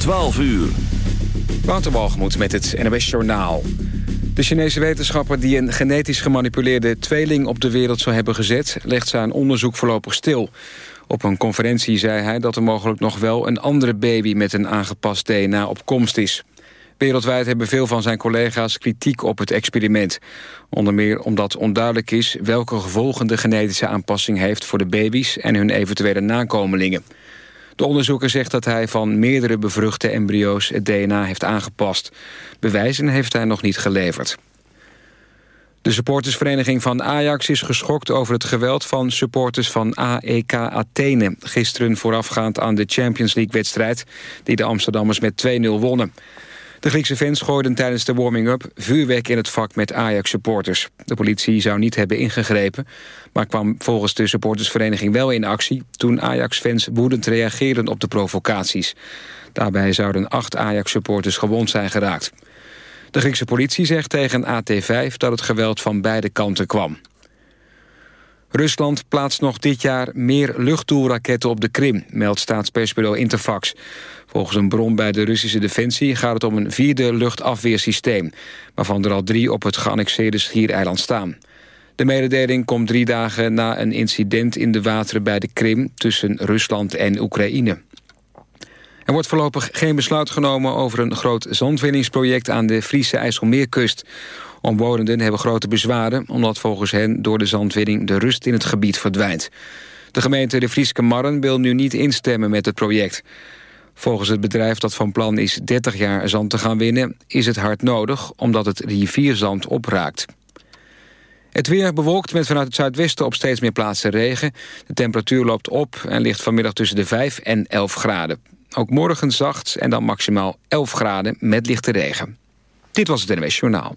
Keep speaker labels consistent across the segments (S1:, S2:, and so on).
S1: 12 uur.
S2: Wouter met het NWS Journaal. De Chinese wetenschapper die een genetisch gemanipuleerde tweeling op de wereld zou hebben gezet... legt zijn onderzoek voorlopig stil. Op een conferentie zei hij dat er mogelijk nog wel een andere baby... met een aangepast DNA op komst is. Wereldwijd hebben veel van zijn collega's kritiek op het experiment. Onder meer omdat onduidelijk is welke gevolgen de genetische aanpassing heeft... voor de baby's en hun eventuele nakomelingen. De onderzoeker zegt dat hij van meerdere bevruchte embryo's het DNA heeft aangepast. Bewijzen heeft hij nog niet geleverd. De supportersvereniging van Ajax is geschokt over het geweld van supporters van AEK Athene. Gisteren voorafgaand aan de Champions League-wedstrijd die de Amsterdammers met 2-0 wonnen. De Griekse fans gooiden tijdens de warming-up vuurwerk in het vak met Ajax-supporters. De politie zou niet hebben ingegrepen, maar kwam volgens de supportersvereniging wel in actie... toen Ajax-fans woedend reageerden op de provocaties. Daarbij zouden acht Ajax-supporters gewond zijn geraakt. De Griekse politie zegt tegen AT5 dat het geweld van beide kanten kwam. Rusland plaatst nog dit jaar meer luchtdoelraketten op de Krim... meldt staatspersbureau Interfax. Volgens een bron bij de Russische Defensie gaat het om een vierde luchtafweersysteem... waarvan er al drie op het geannexeerde schiereiland staan. De mededeling komt drie dagen na een incident in de wateren bij de Krim... tussen Rusland en Oekraïne. Er wordt voorlopig geen besluit genomen over een groot zandwinningsproject... aan de Friese IJsselmeerkust. Omwonenden hebben grote bezwaren... omdat volgens hen door de zandwinning de rust in het gebied verdwijnt. De gemeente De Frieske Marren wil nu niet instemmen met het project. Volgens het bedrijf dat van plan is 30 jaar zand te gaan winnen... is het hard nodig omdat het rivierzand opraakt. Het weer bewolkt met vanuit het zuidwesten op steeds meer plaatsen regen. De temperatuur loopt op en ligt vanmiddag tussen de 5 en 11 graden. Ook morgen zacht en dan maximaal 11 graden met lichte regen. Dit was het NWS Journaal.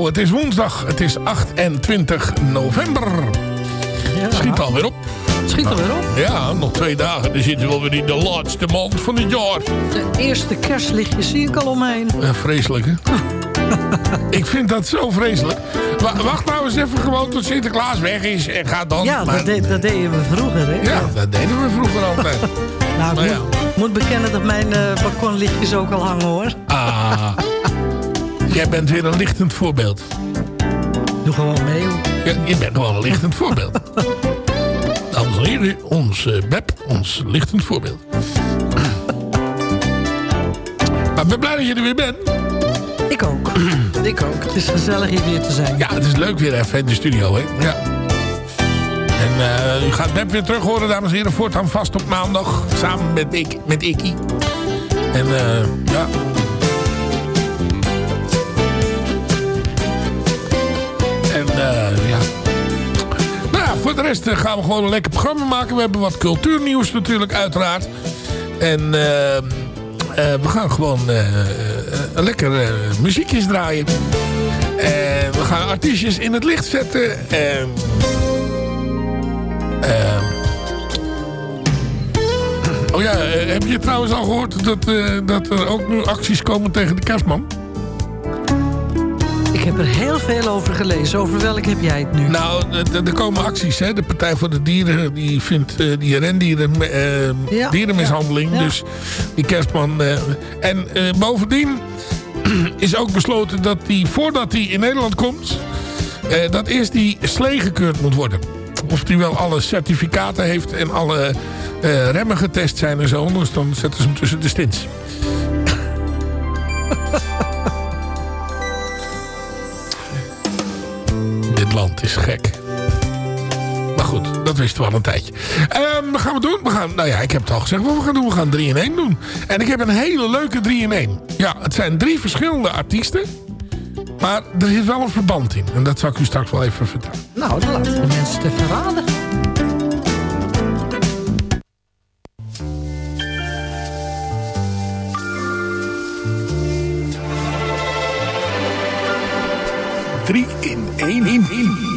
S3: Zo, het is woensdag. Het is 28 november. Het schiet alweer op.
S4: Schiet er weer op.
S3: Ja, nog twee dagen. Dan zitten we alweer in de laatste maand van het jaar.
S4: De eerste kerstlichtjes zie ik al omheen.
S3: Eh, vreselijk, hè? Ik vind dat zo vreselijk. Wa- wacht nou eens even gewoon tot Sinterklaas weg is en ga dan.
S4: Ja,
S3: Maar-
S4: dat, deden we vroeger, hè?
S3: ja, dat deden we vroeger altijd.
S4: Nou, ik
S3: Maar ja.
S4: moet, moet bekennen dat mijn eh, balkonlichtjes ook al hangen, hoor.
S3: Ah, jij bent weer een lichtend voorbeeld.
S4: Doe gewoon mee, hoor.
S3: Ja, je bent gewoon een lichtend voorbeeld. Dames en heren, ons eh, Beb, ons lichtend voorbeeld. Maar ik ben blij dat je er weer bent.
S4: Ik ook. ik ook. Het is gezellig hier weer te zijn.
S3: Ja, het is leuk weer even in de studio, hè? Ja. En eh, u gaat Beb weer terug horen, dames en heren. Voortaan vast op maandag. Samen met, ik, met Ikkie. En eh, ja... ja... Nou ja, voor de rest eh, gaan we gewoon een lekker programma maken. We hebben wat cultuurnieuws natuurlijk, uiteraard. En eh, eh, we gaan gewoon een lekker muziekjes draaien. En we gaan artiestjes in het licht zetten. En, ehm, oh ja, heb je trouwens al gehoord dat, dat er ook nu acties komen tegen de kerstman?
S4: Ik heb er heel veel over gelezen. Over welk heb jij het nu?
S3: Nou, er- komen acties. Hè? De Partij voor de Dieren die vindt eh, die rendieren, eh,
S4: Ja,
S3: dierenmishandeling.
S4: ja, ja.
S3: Dus die kerstman. eh, en bovendien is ook besloten dat die voordat hij in Nederland komt, dat eerst die slee gekeurd moet worden. Of die wel alle certificaten heeft en alle remmen getest zijn en zo. Anders dan zetten ze hem tussen de stints. Dit land is gek. Maar goed, dat wisten we al een tijdje. Ehm, wat gaan we doen? We gaan, nou ja, ik heb het al gezegd wat we gaan doen. We gaan 3 in 1 doen. En ik heb een hele leuke 3 in 1. Ja, het zijn drie verschillende artiesten. Maar er zit wel een verband in. En dat zal ik u straks wel even vertellen.
S4: Nou, dan laten we de mensen het even raden.
S3: Drie in één in.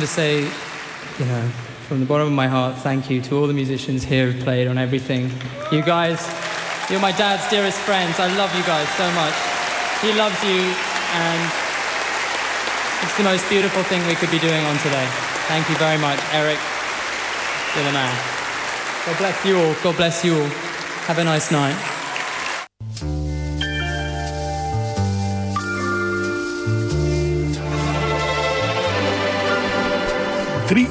S5: wanted to say, you know, from the bottom of my heart, thank you to all the musicians here who've played on everything. You guys, you're my dad's dearest friends. I love you guys so much. He loves you, and it's the most beautiful thing we could be doing on today. Thank you very much, Eric. You're the man. God bless you all. God bless you all. Have a nice night.
S6: 3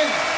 S7: Amen.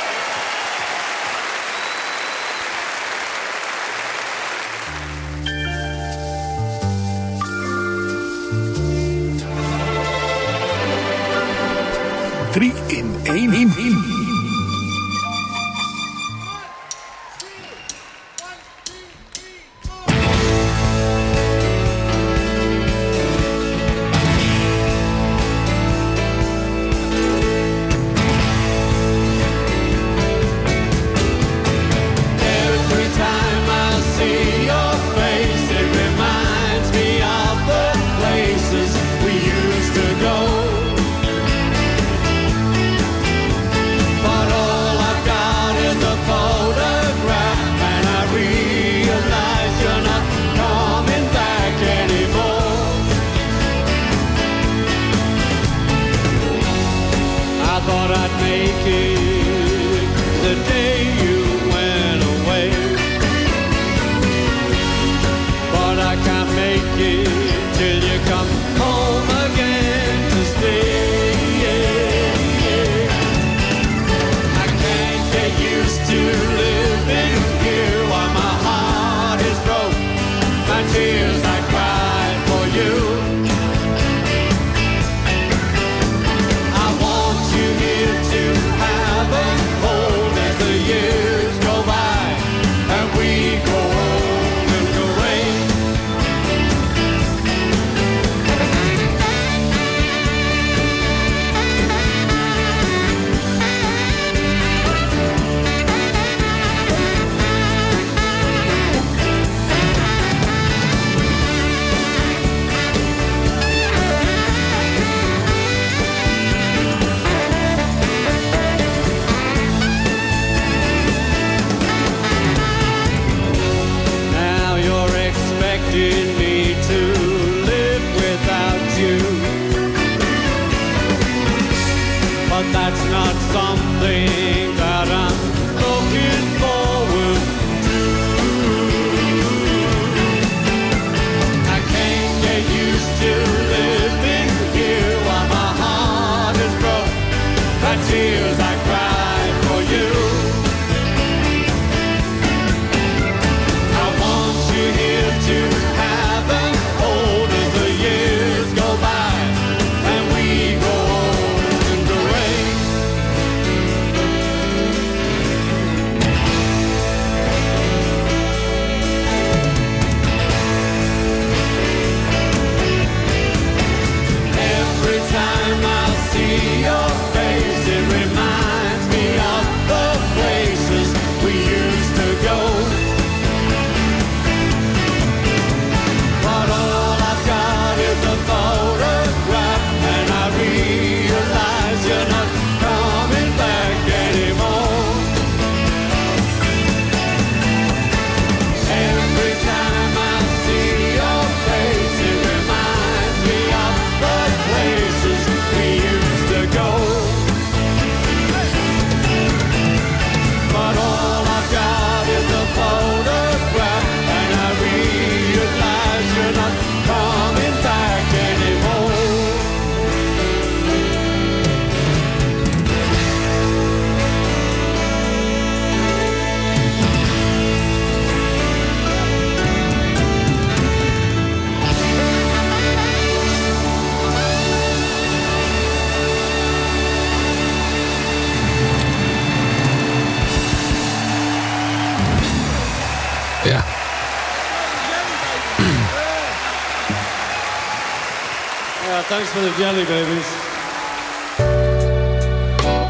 S7: Thanks for the jelly babies.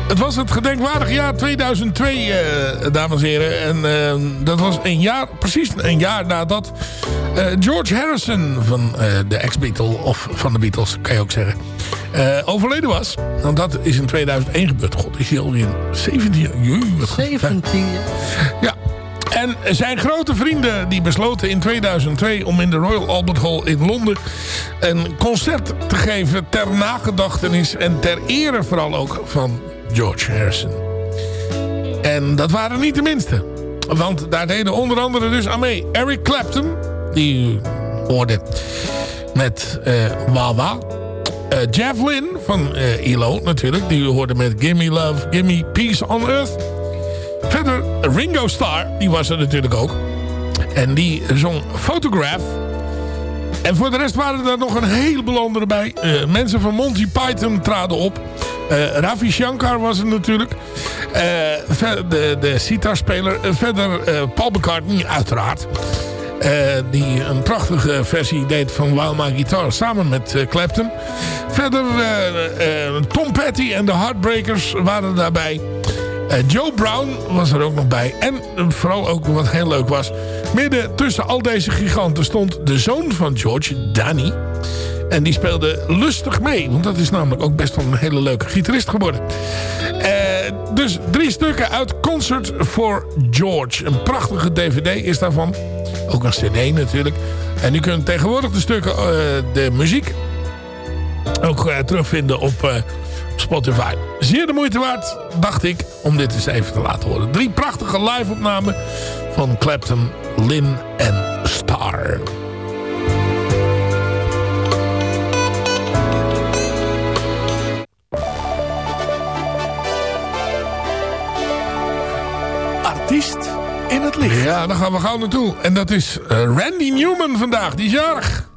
S3: Het was het gedenkwaardige jaar 2002, eh, dames en heren. En eh, dat was een jaar, precies een jaar nadat eh, George Harrison van eh, de ex-Beatle, of van de Beatles, kan je ook zeggen, eh, overleden was. Want dat is in 2001 gebeurd. God, is hij alweer 17 jaar? Jee, wat
S4: 17
S3: Ja. En zijn grote vrienden die besloten in 2002 om in de Royal Albert Hall in Londen een concert te geven ter nagedachtenis en ter ere vooral ook van George Harrison. En dat waren niet de minste. Want daar deden onder andere dus aan mee Eric Clapton, die hoorde met eh Wawa. Eh, Jeff Lynne van eh ELO natuurlijk, die hoorde met Gimme Love, Gimme Peace on Earth. Verder Ringo Starr, die was er natuurlijk ook. En die zong Photograph. En voor de rest waren er nog een heleboel anderen bij. Eh, mensen van Monty Python traden op. Eh, Ravi Shankar was er natuurlijk. Eh, de, de sitarspeler. Verder Paul McCartney, uiteraard. Die een prachtige versie deed van Wild My Guitar samen met Clapton. Verder Tom Petty en de Heartbreakers waren daarbij. Eh, Joe Brown was er ook nog bij. En eh, vooral ook wat heel leuk was. Midden tussen al deze giganten stond de zoon van George, Danny. En die speelde lustig mee. Want dat is namelijk ook best wel een hele leuke gitarist geworden. Eh, dus drie stukken uit Concert for George. Een prachtige dvd is daarvan. Ook een cd natuurlijk. En u kunt tegenwoordig de stukken, de muziek ook terugvinden op Spotify. Zeer de moeite waard, dacht ik, om dit eens even te laten horen. Drie prachtige live-opnamen van Clapton, Lynn en Star.
S8: Artiest in het licht.
S3: Ja, daar gaan we gauw naartoe. En dat is eh, Randy Newman vandaag, die is jarig.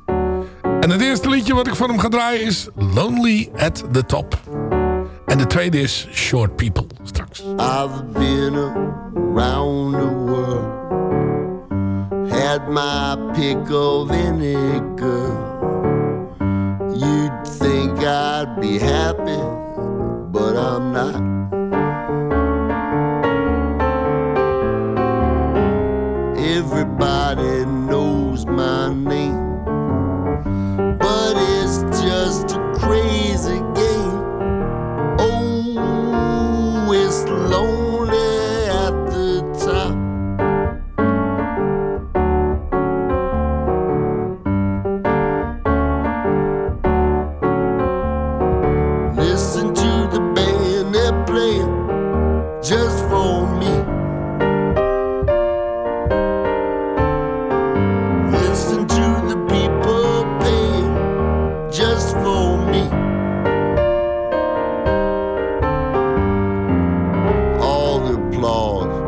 S3: En het eerste liedje wat ik van hem ga draaien is Lonely at the Top. En de tweede is Short People, straks.
S9: I've been around the world, had my pick of any girl. You'd think I'd be happy, but I'm not. flaws.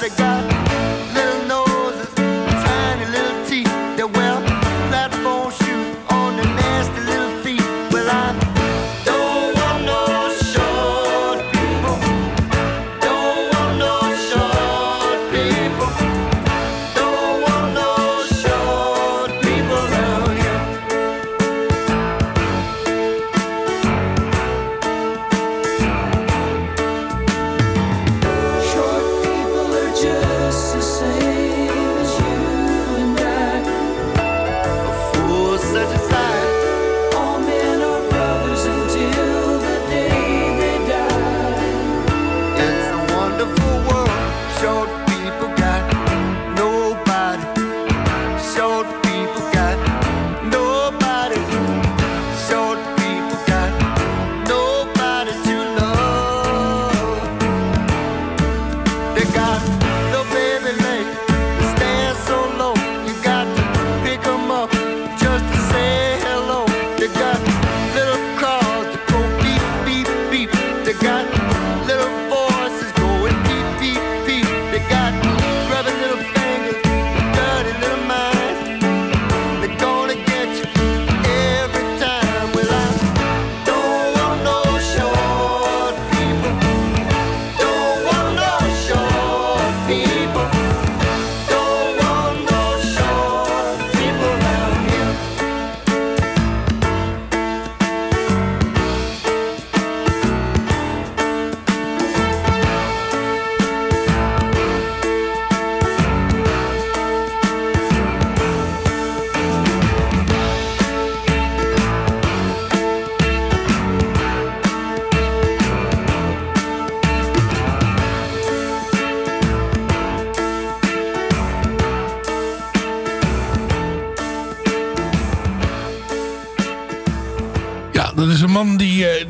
S9: the God.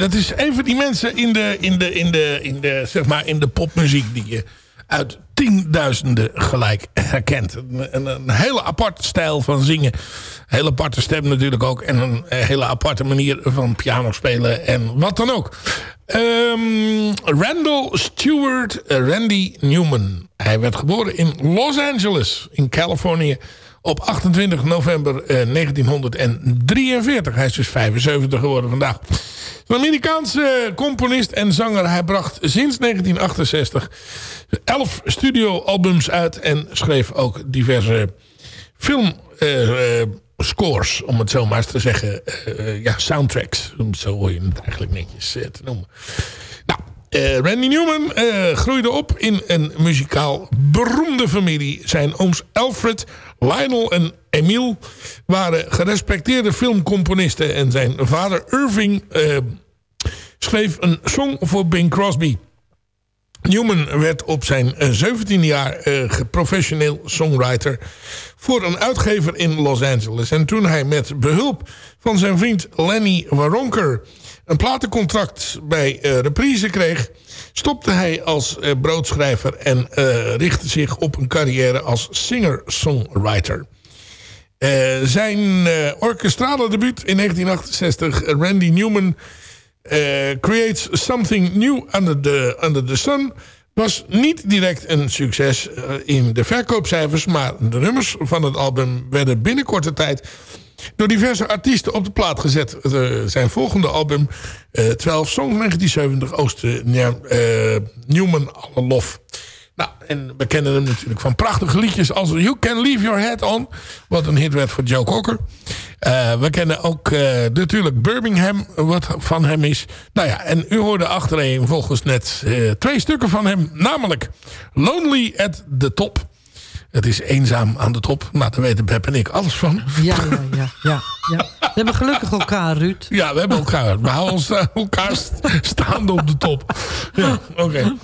S3: Dat is een van die mensen in de, in de, in de, in de, zeg maar in de popmuziek... die je uit tienduizenden gelijk herkent. Een, een, hele aparte stijl van zingen. Hele aparte stem natuurlijk ook. En een hele aparte manier van piano spelen. En wat dan ook. Ehm, Randall Stewart eh, Randy Newman. Hij werd geboren in Los Angeles in Californië op 28 november eh, 1943. Hij is dus 75 geworden vandaag. Een Amerikaanse componist en zanger. Hij bracht sinds 1968 elf studioalbums uit... en schreef ook diverse filmscores, om het zo maar eens te zeggen. Eh, ja, soundtracks, zo hoor je het eigenlijk netjes eh, te noemen. Eh, Randy Newman eh, groeide op in een muzikaal beroemde familie. Zijn ooms Alfred, Lionel en Emile waren gerespecteerde filmcomponisten. En zijn vader Irving eh, schreef een song voor Bing Crosby. Newman werd op zijn eh, 17 jaar professioneel songwriter voor een uitgever in Los Angeles. En toen hij met behulp van zijn vriend Lenny Waronker een platencontract bij eh, Reprise kreeg... stopte hij als eh, broodschrijver en eh, richtte zich op een carrière als singer-songwriter. Zijn orkestrale debuut in 1968, Randy Newman Creates Something New Under the, under the Sun... was niet direct een succes eh, in de verkoopcijfers... maar de nummers van het album werden binnen korte tijd... door diverse artiesten op de plaat gezet. Eh, zijn volgende album, eh 12 Songs 1970, oostte eh, Newman alle lof. Nou, en we kennen hem natuurlijk van prachtige liedjes als You Can Leave Your Head On. Wat een hit werd voor Joe Cocker. Eh, we kennen ook eh, natuurlijk Birmingham, wat van hem is. Nou ja, en u hoorde achterin volgens net eh, twee stukken van hem. Namelijk Lonely at the Top. Het is eenzaam aan de top. Nou, daar weten Beb en ik alles van.
S4: Ja, ja, ja, ja, ja. We hebben gelukkig elkaar, Ruud.
S3: Ja, we hebben elkaar. We houden ons, eh, elkaar st- staande op de top. Ja, oké.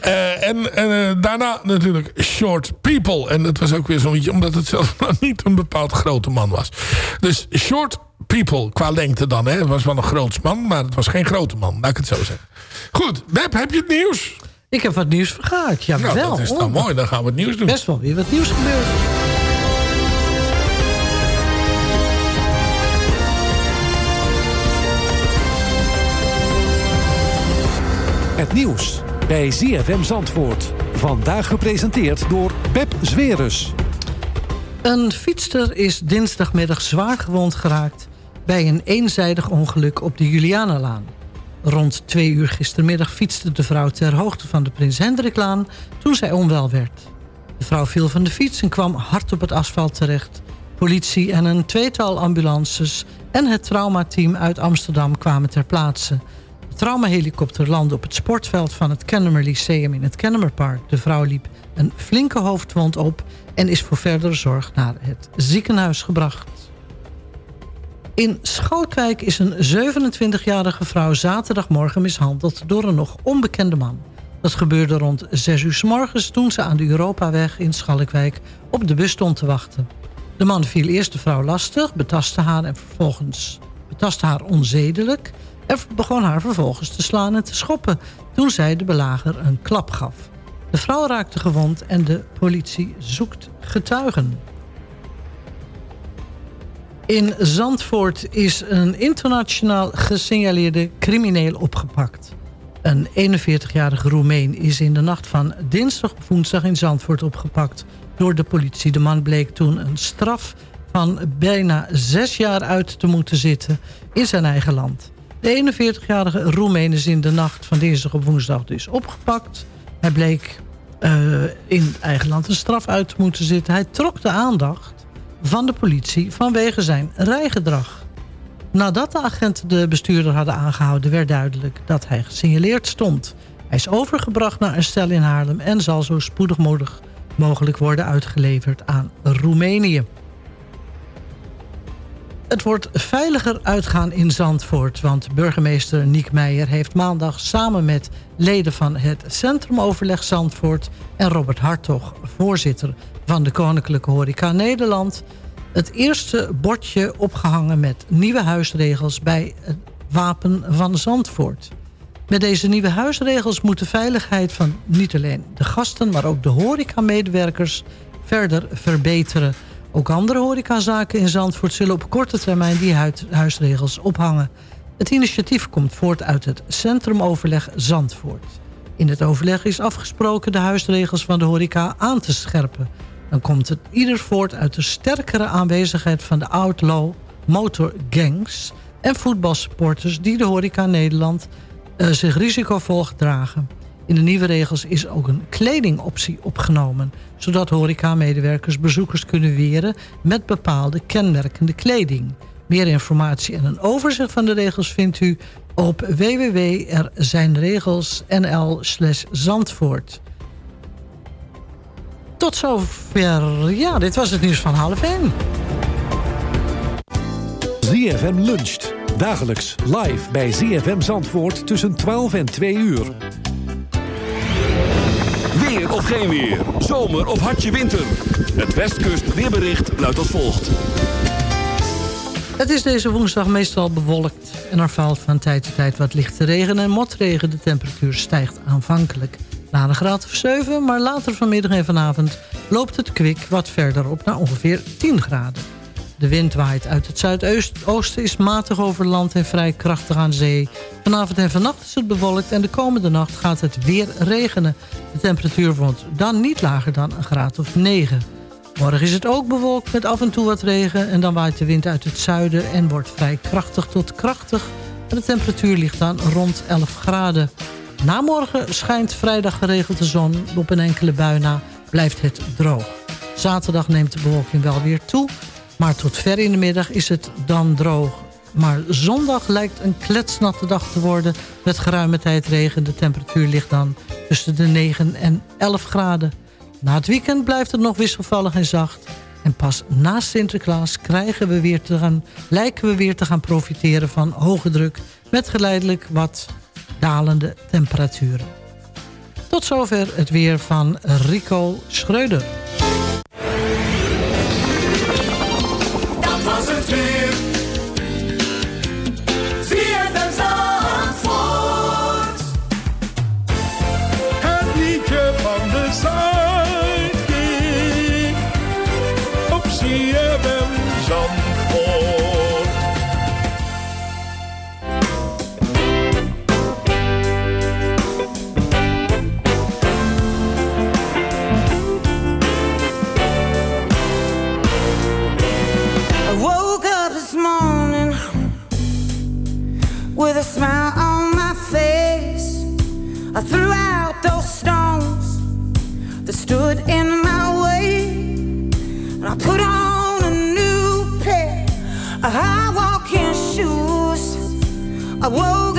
S3: Eh, en en eh, daarna natuurlijk Short People. En dat was ook weer zo'n liedje, omdat het zelf nog niet een bepaald grote man was. Dus Short People, qua lengte dan. Hè. Het was wel een groots man, maar het was geen grote man. Laat ik het zo zeggen. Goed, Beb, heb je het nieuws?
S4: Ik heb wat nieuws vergaard. Ja,
S3: Nou,
S4: wel.
S3: dat is dan
S4: Oh,
S3: mooi. Dan gaan we het nieuws doen.
S4: Best wel weer wat nieuws gebeurd.
S10: Het nieuws bij ZFM Zandvoort. Vandaag gepresenteerd door Pep Zwerus.
S4: Een fietster is dinsdagmiddag zwaar gewond geraakt... bij een eenzijdig ongeluk op de Julianalaan. Rond twee uur gistermiddag fietste de vrouw ter hoogte van de Prins Hendriklaan... toen zij onwel werd. De vrouw viel van de fiets en kwam hard op het asfalt terecht. Politie en een tweetal ambulances en het traumateam uit Amsterdam kwamen ter plaatse. De traumahelikopter landde op het sportveld van het Kennemer Lyceum in het Kennemerpark. De vrouw liep een flinke hoofdwond op en is voor verdere zorg naar het ziekenhuis gebracht. In Schalkwijk is een 27-jarige vrouw zaterdagmorgen mishandeld door een nog onbekende man. Dat gebeurde rond 6 uur s morgens toen ze aan de Europaweg in Schalkwijk op de bus stond te wachten. De man viel eerst de vrouw lastig, betastte haar en vervolgens betastte haar onzedelijk en begon haar vervolgens te slaan en te schoppen toen zij de belager een klap gaf. De vrouw raakte gewond en de politie zoekt getuigen. In Zandvoort is een internationaal gesignaleerde crimineel opgepakt. Een 41-jarige Roemeen is in de nacht van dinsdag op woensdag in Zandvoort opgepakt door de politie. De man bleek toen een straf van bijna zes jaar uit te moeten zitten in zijn eigen land. De 41-jarige Roemeen is in de nacht van dinsdag op woensdag dus opgepakt. Hij bleek eh, in eigen land een straf uit te moeten zitten. Hij trok de aandacht van de politie vanwege zijn rijgedrag. Nadat de agenten de bestuurder hadden aangehouden... werd duidelijk dat hij gesignaleerd stond. Hij is overgebracht naar een stel in Haarlem... en zal zo spoedig mogelijk worden uitgeleverd aan Roemenië. Het wordt veiliger uitgaan in Zandvoort... want burgemeester Niek Meijer heeft maandag samen met leden van het Centrumoverleg Zandvoort... en Robert Hartog, voorzitter van de Koninklijke Horeca Nederland... het eerste bordje opgehangen met nieuwe huisregels... bij het wapen van Zandvoort. Met deze nieuwe huisregels moet de veiligheid van niet alleen de gasten... maar ook de horecamedewerkers verder verbeteren. Ook andere horecazaken in Zandvoort zullen op korte termijn die huisregels ophangen. Het initiatief komt voort uit het Centrumoverleg Zandvoort. In het overleg is afgesproken de huisregels van de horeca aan te scherpen. Dan komt het ieder voort uit de sterkere aanwezigheid van de outlaw motorgangs... en voetbalsupporters die de horeca Nederland uh, zich risicovol gedragen. In de nieuwe regels is ook een kledingoptie opgenomen... zodat horeca-medewerkers bezoekers kunnen weren met bepaalde kenmerkende kleding. Meer informatie en een overzicht van de regels vindt u op www.erzijnregelsnl Zandvoort. Tot zover. Ja, dit was het nieuws van half 1.
S10: ZFM luncht. Dagelijks live bij ZFM Zandvoort tussen 12 en 2 uur.
S1: Weer of geen weer. Zomer of hartje winter. Het Westkust weerbericht luidt als volgt.
S4: Het is deze woensdag meestal bewolkt en er valt van tijd tot tijd wat lichte regen en motregen. De temperatuur stijgt aanvankelijk naar een graad of 7, maar later vanmiddag en vanavond loopt het kwik wat verder op naar ongeveer 10 graden. De wind waait uit het zuidoosten, is matig over land en vrij krachtig aan zee. Vanavond en vannacht is het bewolkt en de komende nacht gaat het weer regenen. De temperatuur wordt dan niet lager dan een graad of 9. Morgen is het ook bewolkt met af en toe wat regen... en dan waait de wind uit het zuiden en wordt vrij krachtig tot krachtig. En de temperatuur ligt dan rond 11 graden. Na morgen schijnt vrijdag geregeld de zon. Op een enkele bui na blijft het droog. Zaterdag neemt de bewolking wel weer toe... maar tot ver in de middag is het dan droog. Maar zondag lijkt een kletsnatte dag te worden... met geruime tijd regen. De temperatuur ligt dan tussen de 9 en 11 graden. Na het weekend blijft het nog wisselvallig en zacht. En pas na Sinterklaas krijgen we weer te gaan, lijken we weer te gaan profiteren van hoge druk... met geleidelijk wat dalende temperaturen. Tot zover het weer van Rico Schreuder.
S7: I woke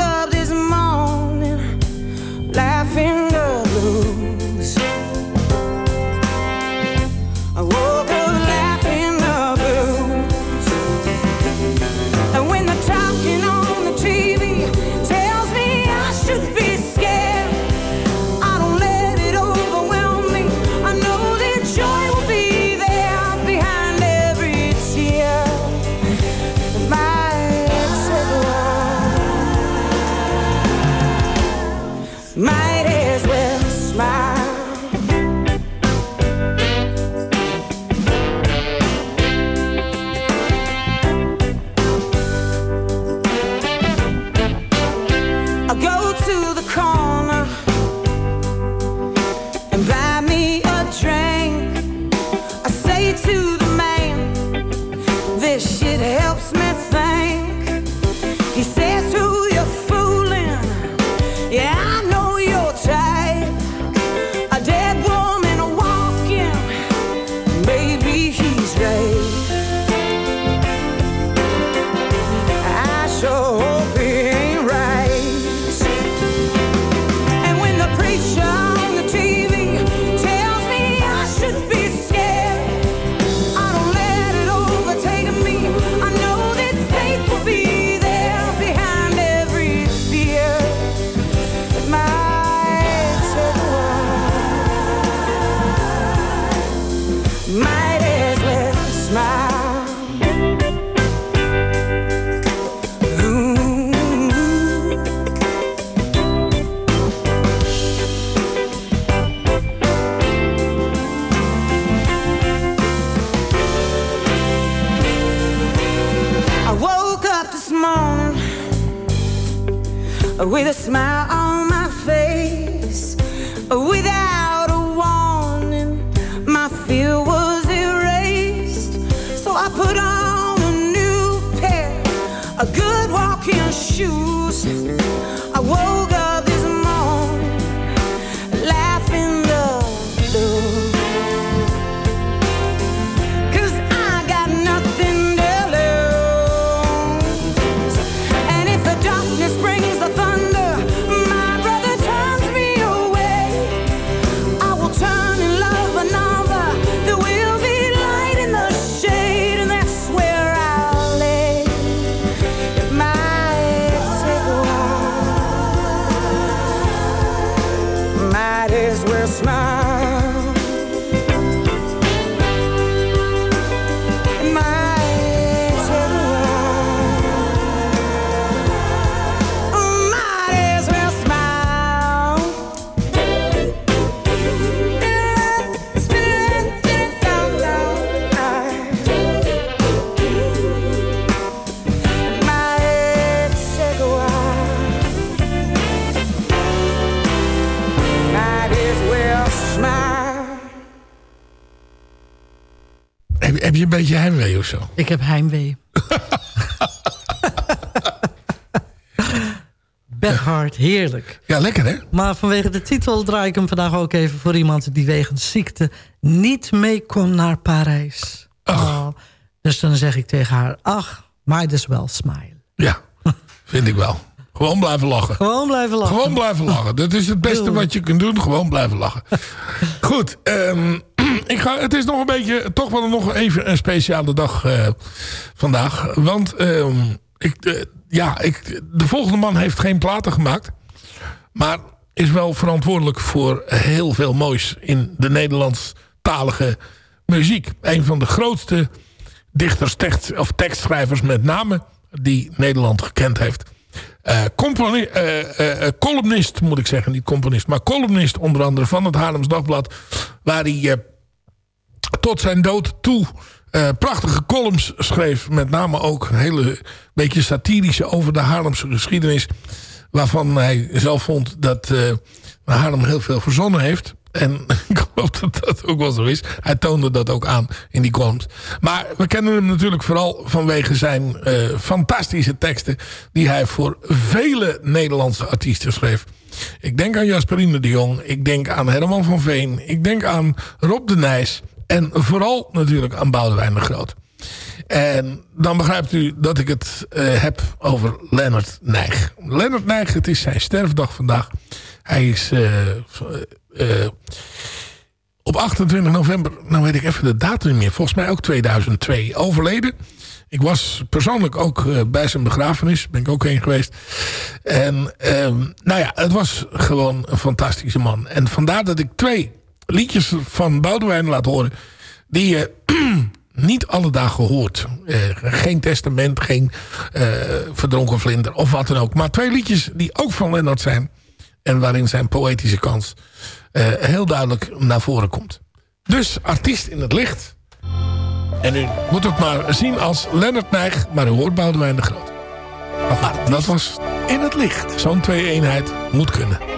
S3: je een beetje heimwee of zo?
S4: Ik heb heimwee. Backhard, heerlijk.
S3: Ja, lekker hè?
S4: Maar vanwege de titel draai ik hem vandaag ook even voor iemand die wegens ziekte niet mee kon naar Parijs. Oh, dus dan zeg ik tegen haar, ach, might as well smile.
S3: Ja, vind ik wel. Gewoon blijven lachen.
S4: Gewoon blijven lachen.
S3: Gewoon blijven lachen. Dat is het beste wat je kunt doen. Gewoon blijven lachen. Goed. ehm, ik ga, het is nog een beetje, toch wel nog even een speciale dag eh, vandaag. Want ehm, ik, eh, ja, ik, de volgende man heeft geen platen gemaakt. Maar is wel verantwoordelijk voor heel veel moois in de Nederlandstalige muziek. Een van de grootste dichters, of tekstschrijvers met name die Nederland gekend heeft. Eh, columnist, moet ik zeggen. Niet componist, maar columnist onder andere van het Haarlems Dagblad. Waar hij tot zijn dood toe eh, prachtige columns schreef. Met name ook een hele beetje satirische over de Haarlemse geschiedenis. Waarvan hij zelf vond dat eh, Haarlem heel veel verzonnen heeft. En ik geloof dat dat ook wel zo is. Hij toonde dat ook aan in die columns. Maar we kennen hem natuurlijk vooral vanwege zijn eh, fantastische teksten... die hij voor vele Nederlandse artiesten schreef. Ik denk aan Jasperine de Jong. Ik denk aan Herman van Veen. Ik denk aan Rob de Nijs. En vooral natuurlijk aan Boudewijn de Groot. En dan begrijpt u dat ik het eh, heb over Leonard Nijg. Leonard Nijg, het is zijn sterfdag vandaag. Hij is eh, eh, op 28 november, nou weet ik even de datum niet meer. Volgens mij ook 2002 overleden. Ik was persoonlijk ook bij zijn begrafenis. Ben ik ook heen geweest. En ehm, nou ja, het was gewoon een fantastische man. En vandaar dat ik twee liedjes van Boudewijn laat horen. Die je niet alle dagen hoort. Eh, geen testament, geen eh, verdronken vlinder of wat dan ook. Maar twee liedjes die ook van Lennart zijn. En waarin zijn poëtische kans eh, heel duidelijk naar voren komt. Dus artiest in het licht. En u moet het maar zien als Lennart Nijg. Maar u hoort Boudewijn de Groot. Maar dat was in het licht. Zo'n twee-eenheid moet kunnen.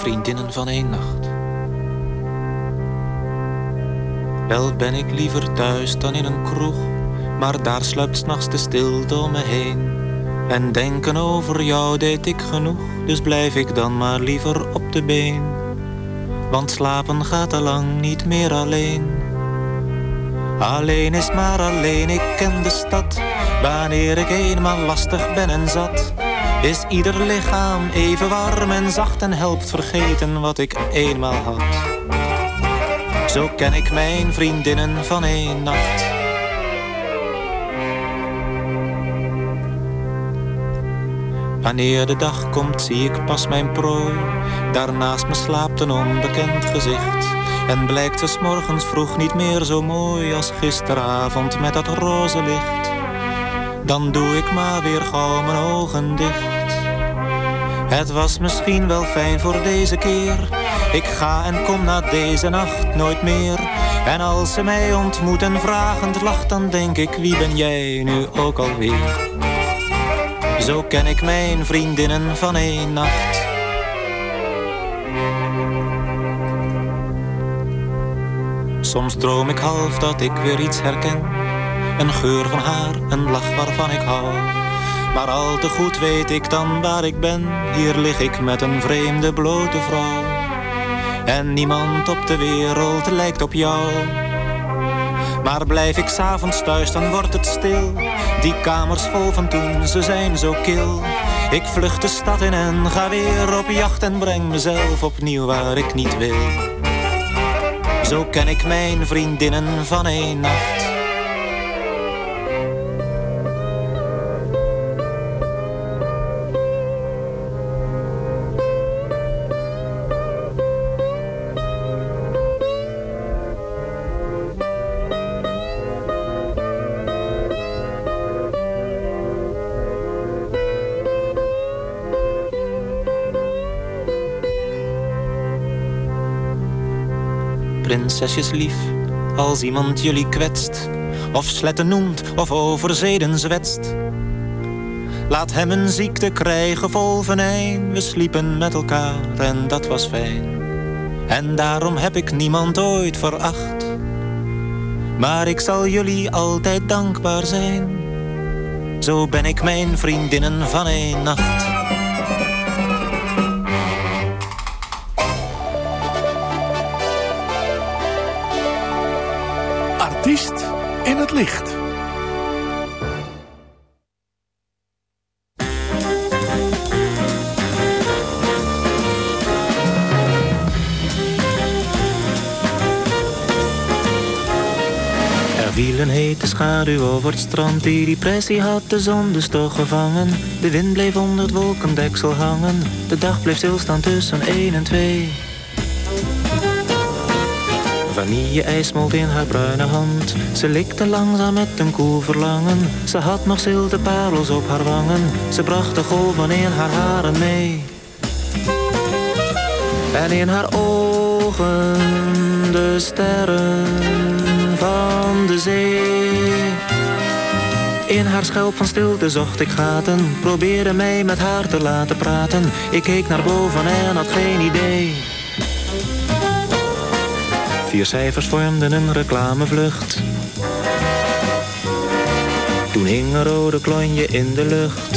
S11: Vriendinnen van één nacht. Wel ben ik liever thuis dan in een kroeg, maar daar sluipt s'nachts de stilte om me heen. En denken over jou deed ik genoeg, dus blijf ik dan maar liever op de been. Want slapen gaat al lang niet meer alleen. Alleen is maar alleen, ik ken de stad. Wanneer ik eenmaal lastig ben en zat, is ieder lichaam even warm en zacht en helpt vergeten wat ik eenmaal had. Zo ken ik mijn vriendinnen van één nacht. Wanneer de dag komt, zie ik pas mijn prooi. Daarnaast me slaapt een onbekend gezicht. En blijkt ze 's morgens vroeg niet meer zo mooi als gisteravond met dat roze licht. Dan doe ik maar weer gauw mijn ogen dicht. Het was misschien wel fijn voor deze keer. Ik ga en kom na deze nacht nooit meer. En als ze mij ontmoet en vragend lacht, dan denk ik: wie ben jij nu ook alweer? Zo ken ik mijn vriendinnen van één nacht. Soms droom ik half dat ik weer iets herken. Een geur van haar, een lach waarvan ik hou. Maar al te goed weet ik dan waar ik ben. Hier lig ik met een vreemde blote vrouw. En niemand op de wereld lijkt op jou. Maar blijf ik s'avonds thuis, dan wordt het stil. Die kamers vol van toen, ze zijn zo kil. Ik vlucht de stad in en ga weer op jacht en breng mezelf opnieuw waar ik niet wil. Zo ken ik mijn vriendinnen van één nacht. Prinsesjes lief, als iemand jullie kwetst, of sletten noemt of over zeden zwetst. Laat hem een ziekte krijgen vol venijn, we sliepen met elkaar en dat was fijn. En daarom heb ik niemand ooit veracht, maar ik zal jullie altijd dankbaar zijn. Zo ben ik mijn vriendinnen van een nacht.
S8: Artiest in het licht.
S11: Er viel een hete schaduw over het strand. Die depressie had de zon dus toch gevangen. De wind bleef onder het wolkendeksel hangen. De dag bleef stilstaan tussen 1 en 2. Vanille-ijs smolt in haar bruine hand. Ze likte langzaam met een koel verlangen. Ze had nog zilte parels op haar wangen. Ze bracht de golven in haar haren mee. En in haar ogen de sterren van de zee. In haar schelp van stilte zocht ik gaten. Probeerde mij met haar te laten praten. Ik keek naar boven en had geen idee. Vier cijfers vormden een reclamevlucht. Toen hing een rode klonje in de lucht.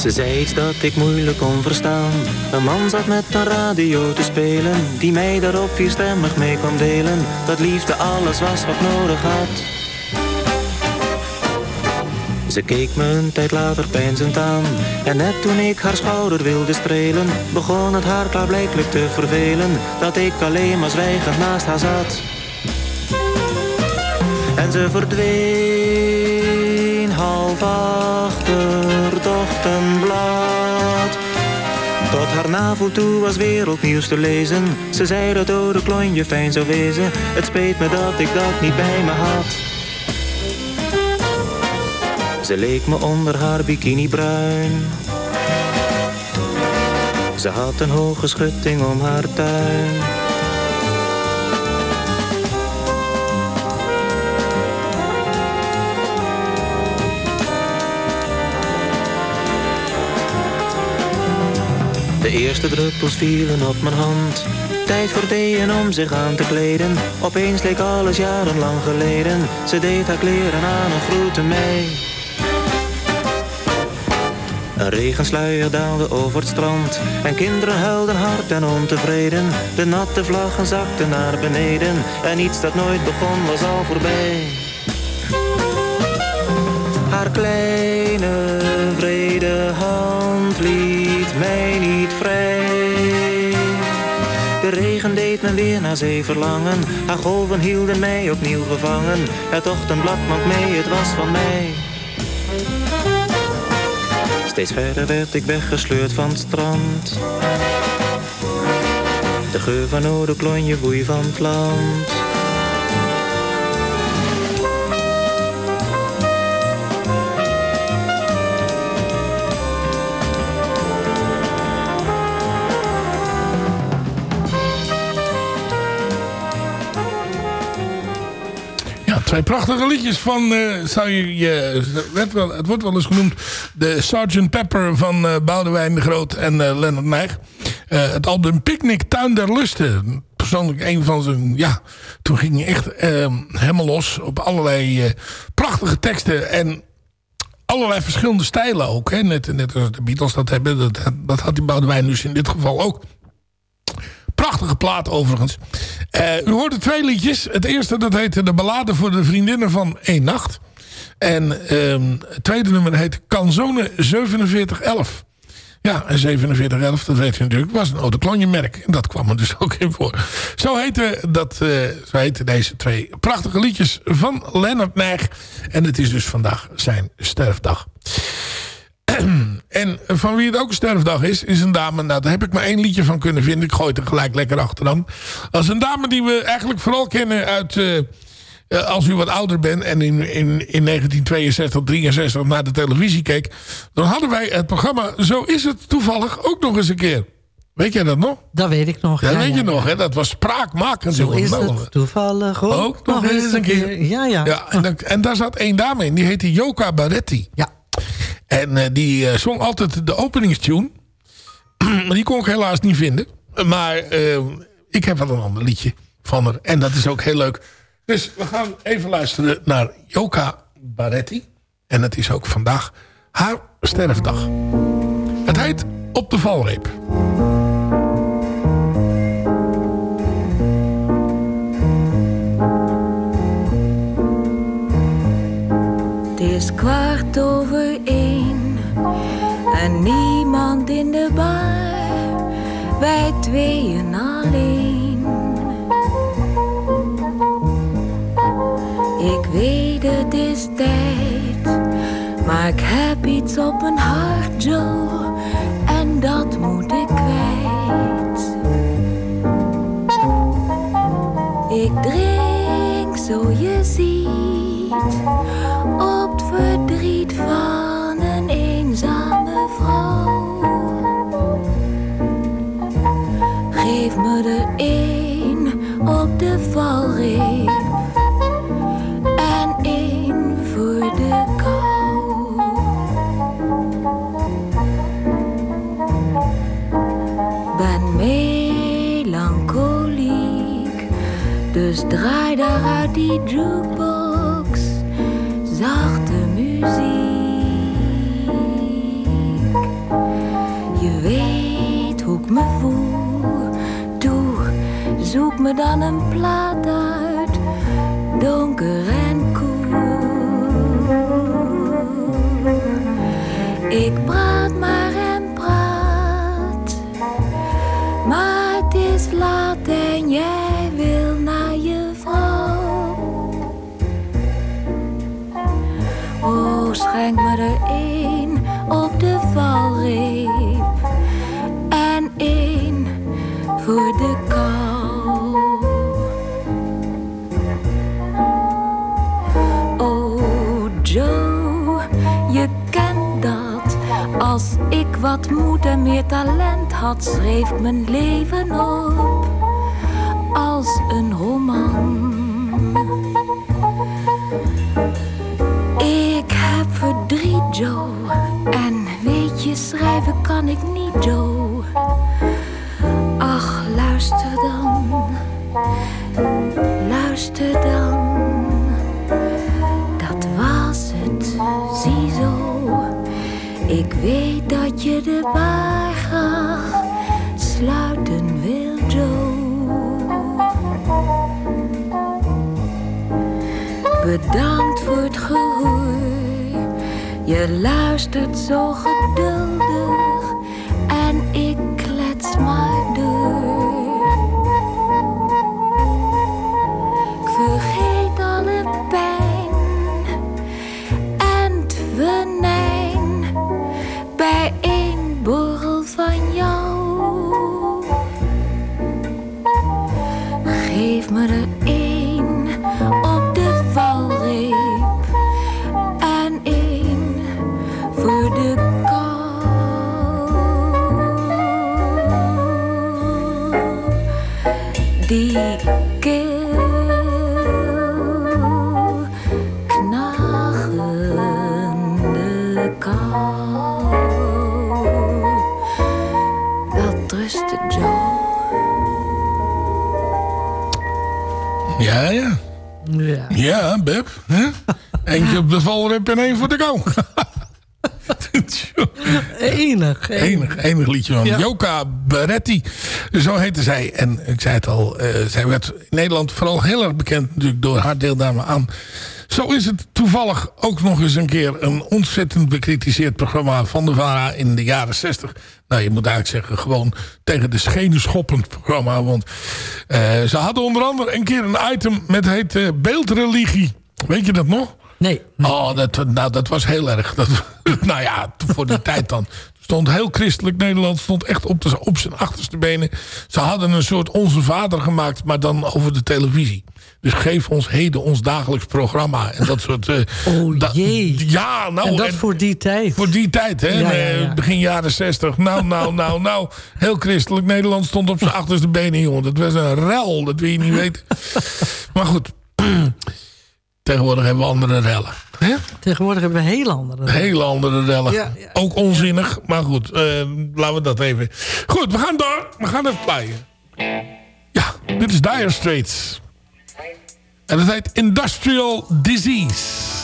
S11: Ze zei iets dat ik moeilijk kon verstaan. Een man zat met een radio te spelen, die mij daarop vierstemmig mee kwam delen. Dat liefde alles was wat nodig had. Ze keek me een tijd later peinzend aan. En net toen ik haar schouder wilde strelen, begon het haar klaarblijkelijk te vervelen. Dat ik alleen maar zwijgend naast haar zat. En ze verdween half achter het ochtendblad. Tot haar navel toe was wereldnieuws te lezen. Ze zei dat oude klonje fijn zou wezen. Het speet me dat ik dat niet bij me had. Ze leek me onder haar bikini bruin. Ze had een hoge schutting om haar tuin. De eerste druppels vielen op mijn hand. Tijd voor Deen om zich aan te kleden. Opeens leek alles jarenlang geleden. Ze deed haar kleren aan en groette mij. Een regensluier daalde over het strand. En kinderen huilden hard en ontevreden. De natte vlaggen zakten naar beneden. En iets dat nooit begon was al voorbij. Haar kleine vrede hand liet mij niet vrij. De regen deed me weer naar zee verlangen. Haar golven hielden mij opnieuw gevangen. Het ochtendblad maakt mee, het was van mij Steeds verder werd ik weggesleurd van het strand. De geur van oude klonje boei van het land.
S3: Twee prachtige liedjes van, eh, zou je, je het wordt wel eens genoemd, de Sgt. Pepper van eh Boudewijn de Groot en eh Leonard Nijg. Het album Picnic Tuin der Lusten. Persoonlijk een van zijn, ja, toen ging hij echt helemaal los op allerlei prachtige teksten en allerlei verschillende stijlen ook. Hè? Net, net als de Beatles dat hebben, dat, dat had die Boudewijn dus in dit geval ook. Prachtige plaat overigens. Eh, u hoorde twee liedjes. Het eerste dat heette De Ballade voor de Vriendinnen van één Nacht. En ehm, het tweede nummer heet Canzone 4711. Ja, en 4711, dat weet je natuurlijk, was een Cologne merk. En dat kwam er dus ook in voor. Zo heten, dat, eh, zo heten deze twee prachtige liedjes van Leonard Nijg. En het is dus vandaag zijn sterfdag. En van wie het ook een sterfdag is, is een dame. Nou, daar heb ik maar één liedje van kunnen vinden. Ik gooi het er gelijk lekker achteraan. Dat is een dame die we eigenlijk vooral kennen uit... eh, eh, als u wat ouder bent en in, in, in 1962, 63 naar de televisie keek... dan hadden wij het programma Zo is het toevallig ook nog eens een keer. Weet jij dat nog?
S4: Dat weet ik nog.
S3: Ja,
S4: ja,
S3: weet
S4: ja,
S3: je
S4: ja.
S3: nog, hè? Dat was spraakmakend.
S4: Zo is
S3: jongen.
S4: het toevallig ook,
S3: Ook nog eens een keer.
S4: Ja, ja.
S3: Ja, en, dan- en daar zat één dame in. Die heette Joka Baretti.
S4: Ja.
S3: En eh, die eh, zong altijd de openingstune. maar die kon ik helaas niet vinden. Maar eh, ik heb wel een ander liedje van haar. En dat is ook heel leuk. Dus we gaan even luisteren naar Joka Baretti. En het is ook vandaag haar sterfdag. Het heet Op de valreep.
S12: Is kwart over één en niemand in de bar. Wij tweeën alleen. Ik weet het is tijd, maar ik heb iets op mijn hart, Joe, en dat moet ik kwijt. Ik drink zo je ziet dus draai daar uit die jukebox zachte muziek. Je weet hoe ik me voel, toe, zoek me dan een plaat uit, donker valreep en één voor de kou. Oh, Joe, je kent dat. Als ik wat moed en meer talent had, schreef mijn leven op als een roman. Ik heb verdriet, Joe. En schrijven kan ik niet, Joe. Ach, luister dan. Luister dan. Dat was het, ziezo. Ik weet dat je de bar graag sluiten wil, Joe. Bedankt voor het gehoor. Je luistert zo geduldig
S13: Beb. Eentje op de valrep en één voor de kou.
S4: Enig.
S13: Enig, enig liedje van
S4: Ja.
S13: Joka Beretti. Zo heette zij. En ik zei het al, eh, zij werd in Nederland vooral heel erg bekend natuurlijk door haar deelname aan. Zo is het toevallig ook nog eens een keer een ontzettend bekritiseerd programma van de VARA in de jaren 60. Nou, je moet eigenlijk zeggen gewoon tegen de schenen schoppend programma. Want eh, ze hadden onder andere een keer een item met heet eh, beeldreligie. Weet je dat nog?
S4: Nee.
S13: Oh, dat, nou, dat was heel erg. Dat, nou ja, voor die tijd dan. Stond heel christelijk Nederland. Stond echt op, de, op zijn achterste benen. Ze hadden een soort Onze Vader gemaakt. Maar dan over de televisie. Dus geef ons heden ons dagelijks programma. En dat soort... eh,
S4: Oh
S13: da-
S4: jee.
S13: ja, nou...
S4: en dat
S13: en-
S4: voor die tijd.
S13: voor die tijd, hè?
S4: Ja, ja, ja.
S13: Begin jaren 60. Nou, nou, nou, nou. Heel christelijk Nederland stond op zijn achterste benen, jongen. Dat was een rel, dat wil je niet weten. Maar goed. Tegenwoordig hebben we andere rellen. Hè?
S4: Tegenwoordig hebben we heel andere.
S13: Hele andere rellen.
S4: Ja, ja.
S13: Ook onzinnig. Maar goed, eh, laten we dat even... Goed, we gaan door. We gaan even plaaien. Ja, dit is Dire Straits. En het heet Industrial Disease.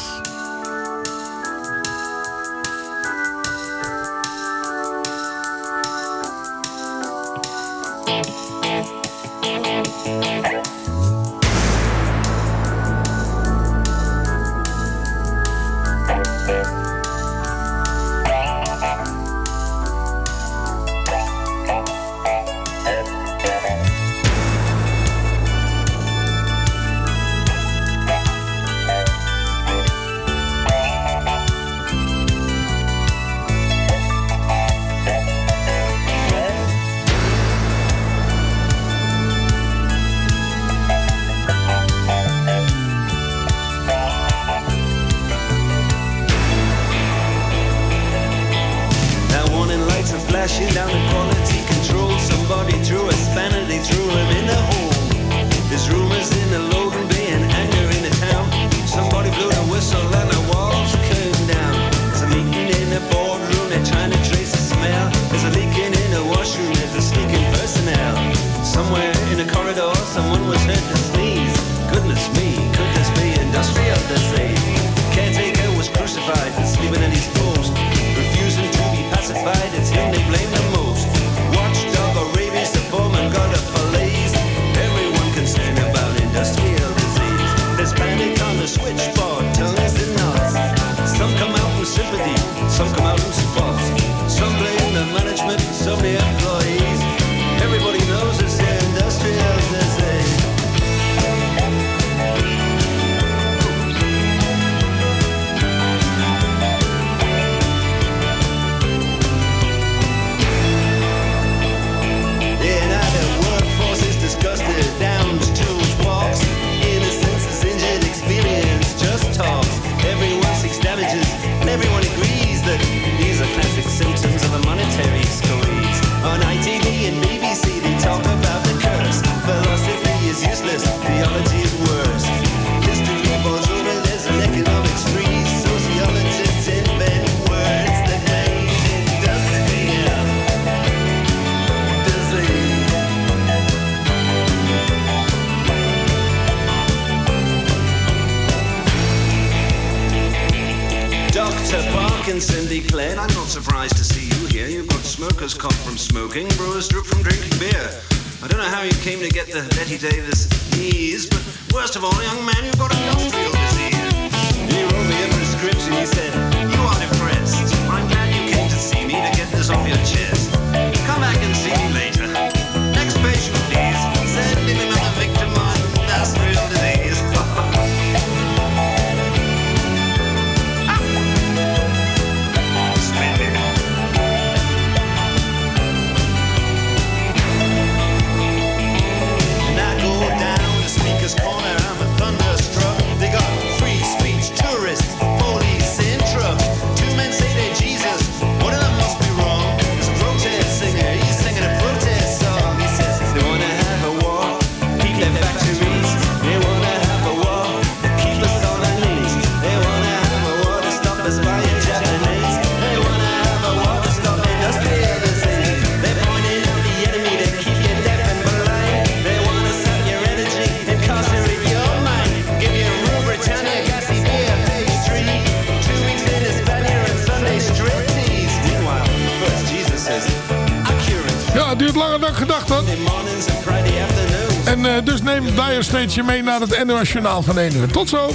S3: Je mee naar het NOS Journaal van 1 uur. Tot zo!